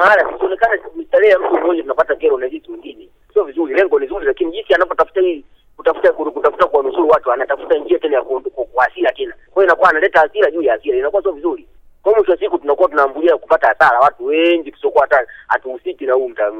mahala tusionekane starehe ya mtu mmoja tunapata kero na jinsi mwingine, Sio vizuri. Lengo ni zuri, lakini jinsi anapotafuta hii kutafuta kutafuta kuwanusuru watu, anatafuta njia tena ya kuasira tena. Kwa hiyo inakuwa analeta hasira juu ya hasira, inakuwa sio vizuri. Kwa mwisho wa siku tunakuwa tunaambulia kupata hasara, watu wengi tusiokuwa hata hatuhusiki na huu mta-